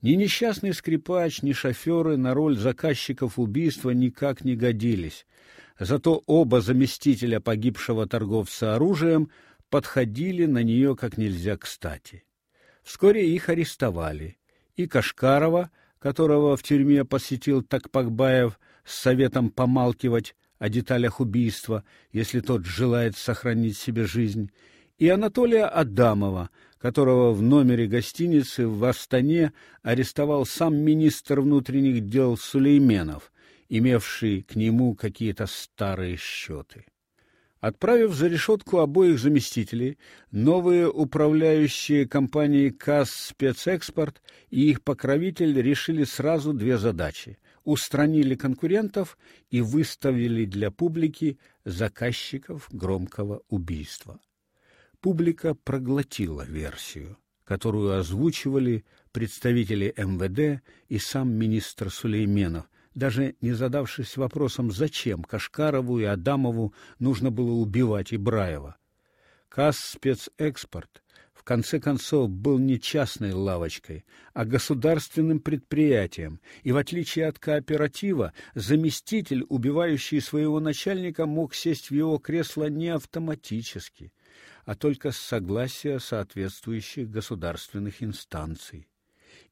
Ни несчастный скрипач, ни шоферы на роль заказчиков убийства никак не годились. Зато оба заместителя погибшего торговца оружием подходили на нее как нельзя кстати. Вскоре их арестовали, и Кашкарова, которого в тюрьме посетил Такпакбаев с советом помалкивать о деталях убийства, если тот желает сохранить себе жизнь, и Анатолия Адамова, которого в номере гостиницы в Астане арестовал сам министр внутренних дел Сулейменов, имевший к нему какие-то старые счеты. Отправив за решетку обоих заместителей, новые управляющие компании КАС «Спецэкспорт» и их покровитель решили сразу две задачи – устранили конкурентов и выставили для публики заказчиков громкого убийства. Публика проглотила версию, которую озвучивали представители МВД и сам министр Сулейменов, даже не задавшись вопросом, зачем Кашкарову и Адамову нужно было убивать Ибраева. КАС «Спецэкспорт» в конце концов был не частной лавочкой, а государственным предприятием, и в отличие от кооператива, заместитель, убивающий своего начальника, мог сесть в его кресло не автоматически, а только с согласия соответствующих государственных инстанций.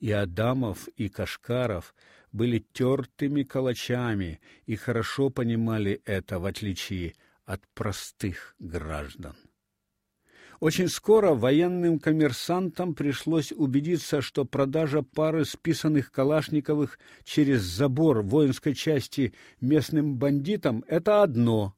И Адамов, и Кашкаров были тертыми калачами и хорошо понимали это, в отличие от простых граждан. Очень скоро военным коммерсантам пришлось убедиться, что продажа пары списанных Калашниковых через забор воинской части местным бандитам это одно,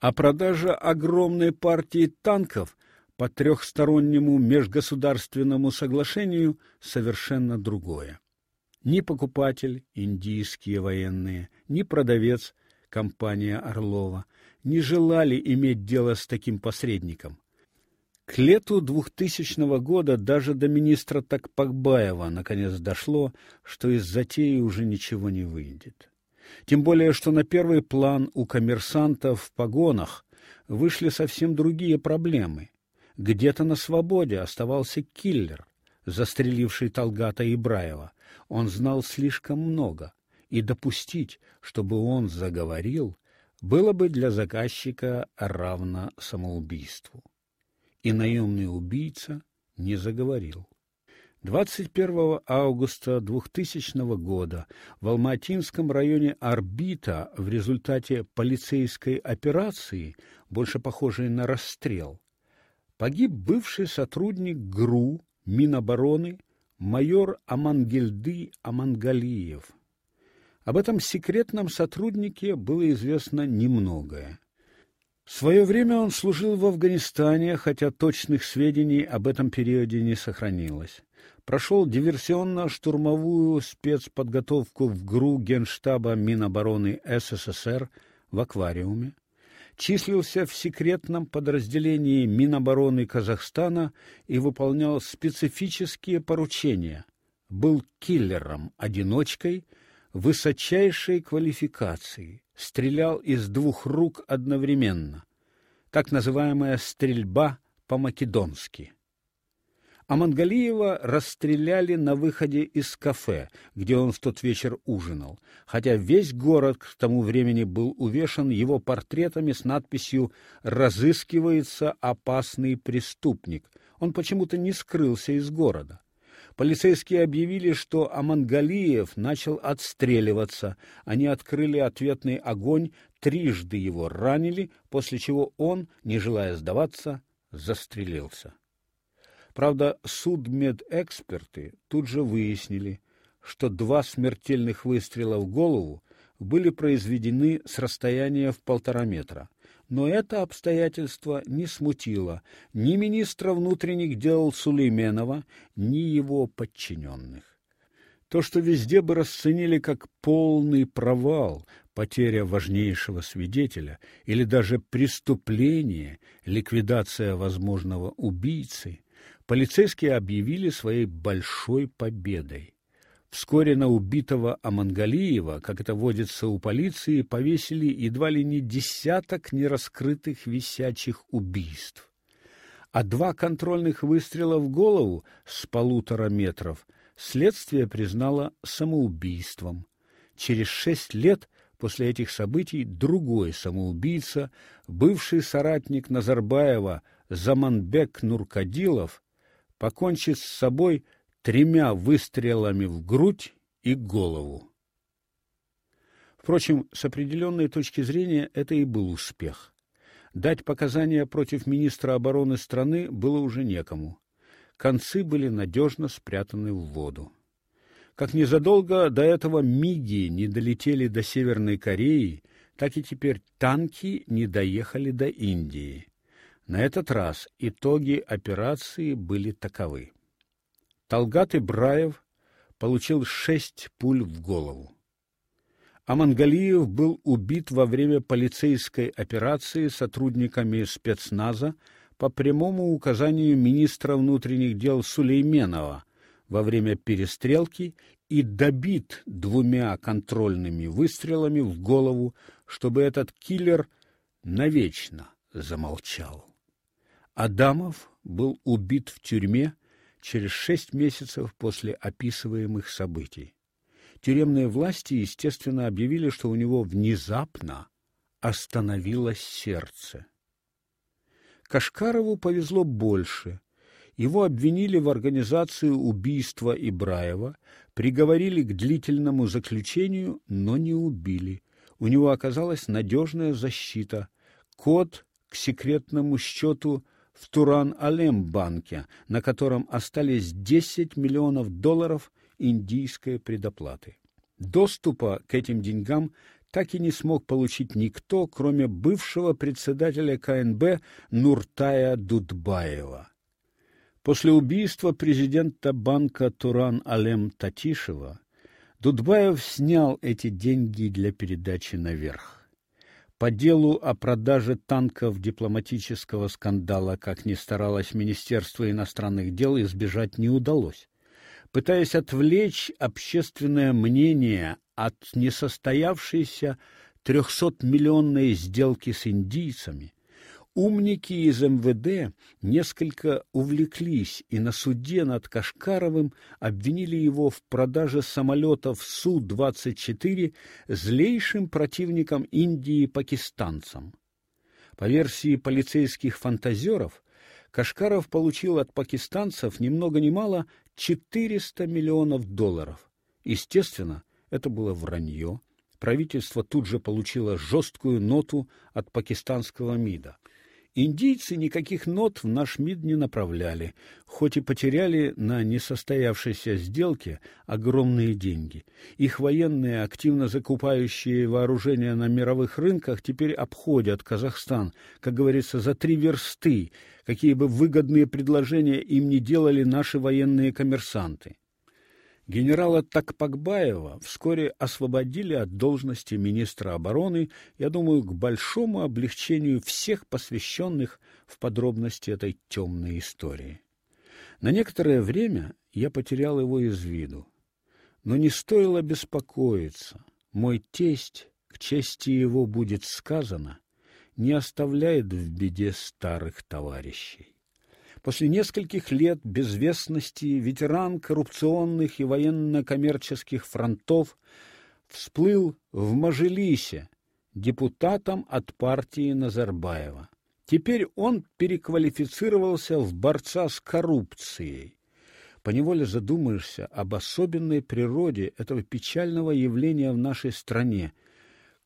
а продажа огромной партии танков по трехстороннему межгосударственному соглашению совершенно другое. Ни покупатель, индийские военные, ни продавец, компания Орлова, не желали иметь дело с таким посредником. К лету 2000 года даже до министра Такпакбаева наконец дошло, что из затеи уже ничего не выйдет. Тем более, что на первый план у коммерсантов в погонах вышли совсем другие проблемы. Где-то на свободе оставался киллер, застреливший Талгата Ибраева. Он знал слишком много, и допустить, чтобы он заговорил, было бы для заказчика равно самоубийству. И наемный убийца не заговорил. 21 августа 2000 года в Алматинском районе Орбита в результате полицейской операции, больше похожей на расстрел, погиб бывший сотрудник ГРУ Минобороны майор Амангельды Амангалиев. Об этом секретном сотруднике было известно немногое. В свое время он служил в Афганистане, хотя точных сведений об этом периоде не сохранилось. Прошел диверсионно-штурмовую спецподготовку в ГРУ Генштаба Минобороны СССР в аквариуме числился в секретном подразделении Минобороны Казахстана и выполнял специфические поручения. Был киллером-одиночкой высочайшей квалификации, стрелял из двух рук одновременно. Так называемая стрельба по-македонски. А Мангалиева расстреляли на выходе из кафе, где он в тот вечер ужинал, хотя весь город к тому времени был увешан его портретами с надписью «Разыскивается опасный преступник». Он почему-то не скрылся из города. Полицейские объявили, что Амангалиев начал отстреливаться. Они открыли ответный огонь, трижды его ранили, после чего он, не желая сдаваться, застрелился. Правда, судмедэксперты тут же выяснили, что два смертельных выстрела в голову были произведены с расстояния в полтора метра. Но это обстоятельство не смутило ни министра внутренних дел Сулейменова, ни его подчиненных. То, что везде бы расценили как полный провал, потеря важнейшего свидетеля или даже преступление, ликвидация возможного убийцы, полицейские объявили своей большой победой. Вскоре на убитого Амангалиева, как это водится у полиции, повесили едва ли не десяток нераскрытых висячих убийств. А два контрольных выстрела в голову с полутора метров следствие признало самоубийством. Через шесть лет после этих событий другой самоубийца, бывший соратник Назарбаева Заманбек Нуркадилов, покончит с собой тремя выстрелами в грудь и голову. Впрочем, с определенной точки зрения это и был успех. Дать показания против министра обороны страны было уже некому. Концы были надежно спрятаны в воду. Как незадолго до этого миги не долетели до Северной Кореи, так и теперь танки не доехали до Индии. На этот раз итоги операции были таковы. Талгат Ибраев получил шесть пуль в голову. Амангалиев был убит во время полицейской операции сотрудниками спецназа по прямому указанию министра внутренних дел Сулейменова во время перестрелки и добит двумя контрольными выстрелами в голову, чтобы этот киллер навечно замолчал. Адамов был убит в тюрьме через шесть месяцев после описываемых событий. Тюремные власти, естественно, объявили, что у него внезапно остановилось сердце. Кашкарову повезло больше. Его обвинили в организации убийства Ибраева, приговорили к длительному заключению, но не убили. У него оказалась надежная защита, код к секретному счету в Туран-Алем-банке, на котором остались 10 миллионов долларов индийской предоплаты. Доступа к этим деньгам так и не смог получить никто, кроме бывшего председателя КНБ Нуртая Дудбаева. После убийства президента банка Туран Алем Татишева Дудбаев снял эти деньги для передачи наверх. По делу о продаже танков дипломатического скандала, как ни старалось Министерство иностранных дел, избежать не удалось. Пытаясь отвлечь общественное мнение от несостоявшейся трехсотмиллионной сделки с индийцами, умники из МВД несколько увлеклись и на суде над Кашкаровым обвинили его в продаже самолетов Су-24 злейшим противникам Индии пакистанцам. По версии полицейских фантазеров, Кашкаров получил от пакистанцев ни много ни мало 400 миллионов долларов. Естественно, это было вранье. Правительство тут же получило жесткую ноту от пакистанского МИДа. Индийцы никаких нот в наш МИД не направляли, хоть и потеряли на несостоявшейся сделке огромные деньги. Их военные, активно закупающие вооружение на мировых рынках, теперь обходят Казахстан, как говорится, за три версты, какие бы выгодные предложения им не делали наши военные коммерсанты. Генерала Такпакбаева вскоре освободили от должности министра обороны, я думаю, к большому облегчению всех посвященных в подробности этой темной истории. На некоторое время я потерял его из виду, но не стоило беспокоиться. Мой тесть, к чести его будет сказано, не оставляет в беде старых товарищей. После нескольких лет безвестности ветеран коррупционных и военно-коммерческих фронтов всплыл в Мажилисе депутатом от партии Назарбаева. Теперь он переквалифицировался в борца с коррупцией. Поневоле задумаешься об особенной природе этого печального явления в нашей стране –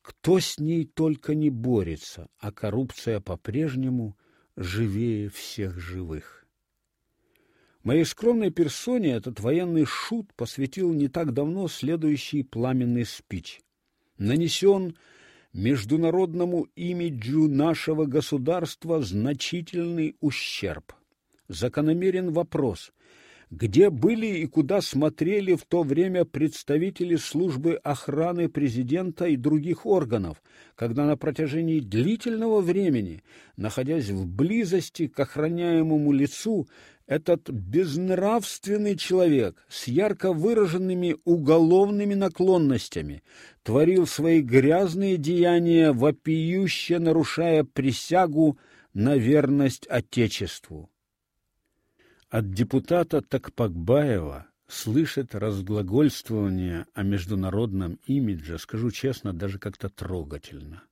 кто с ней только не борется, а коррупция по-прежнему живее всех живых. Моей скромной персоне этот военный шут посвятил не так давно следующий пламенный спич. Нанесен международному имиджу нашего государства значительный ущерб. Закономерен вопрос, где были и куда смотрели в то время представители службы охраны президента и других органов, когда на протяжении длительного времени, находясь в близости к охраняемому лицу, этот безнравственный человек с ярко выраженными уголовными наклонностями творил свои грязные деяния, вопиюще нарушая присягу на верность Отечеству. От депутата Такпакбаева слышать разглагольствование о международном имидже, скажу честно, даже как-то трогательно.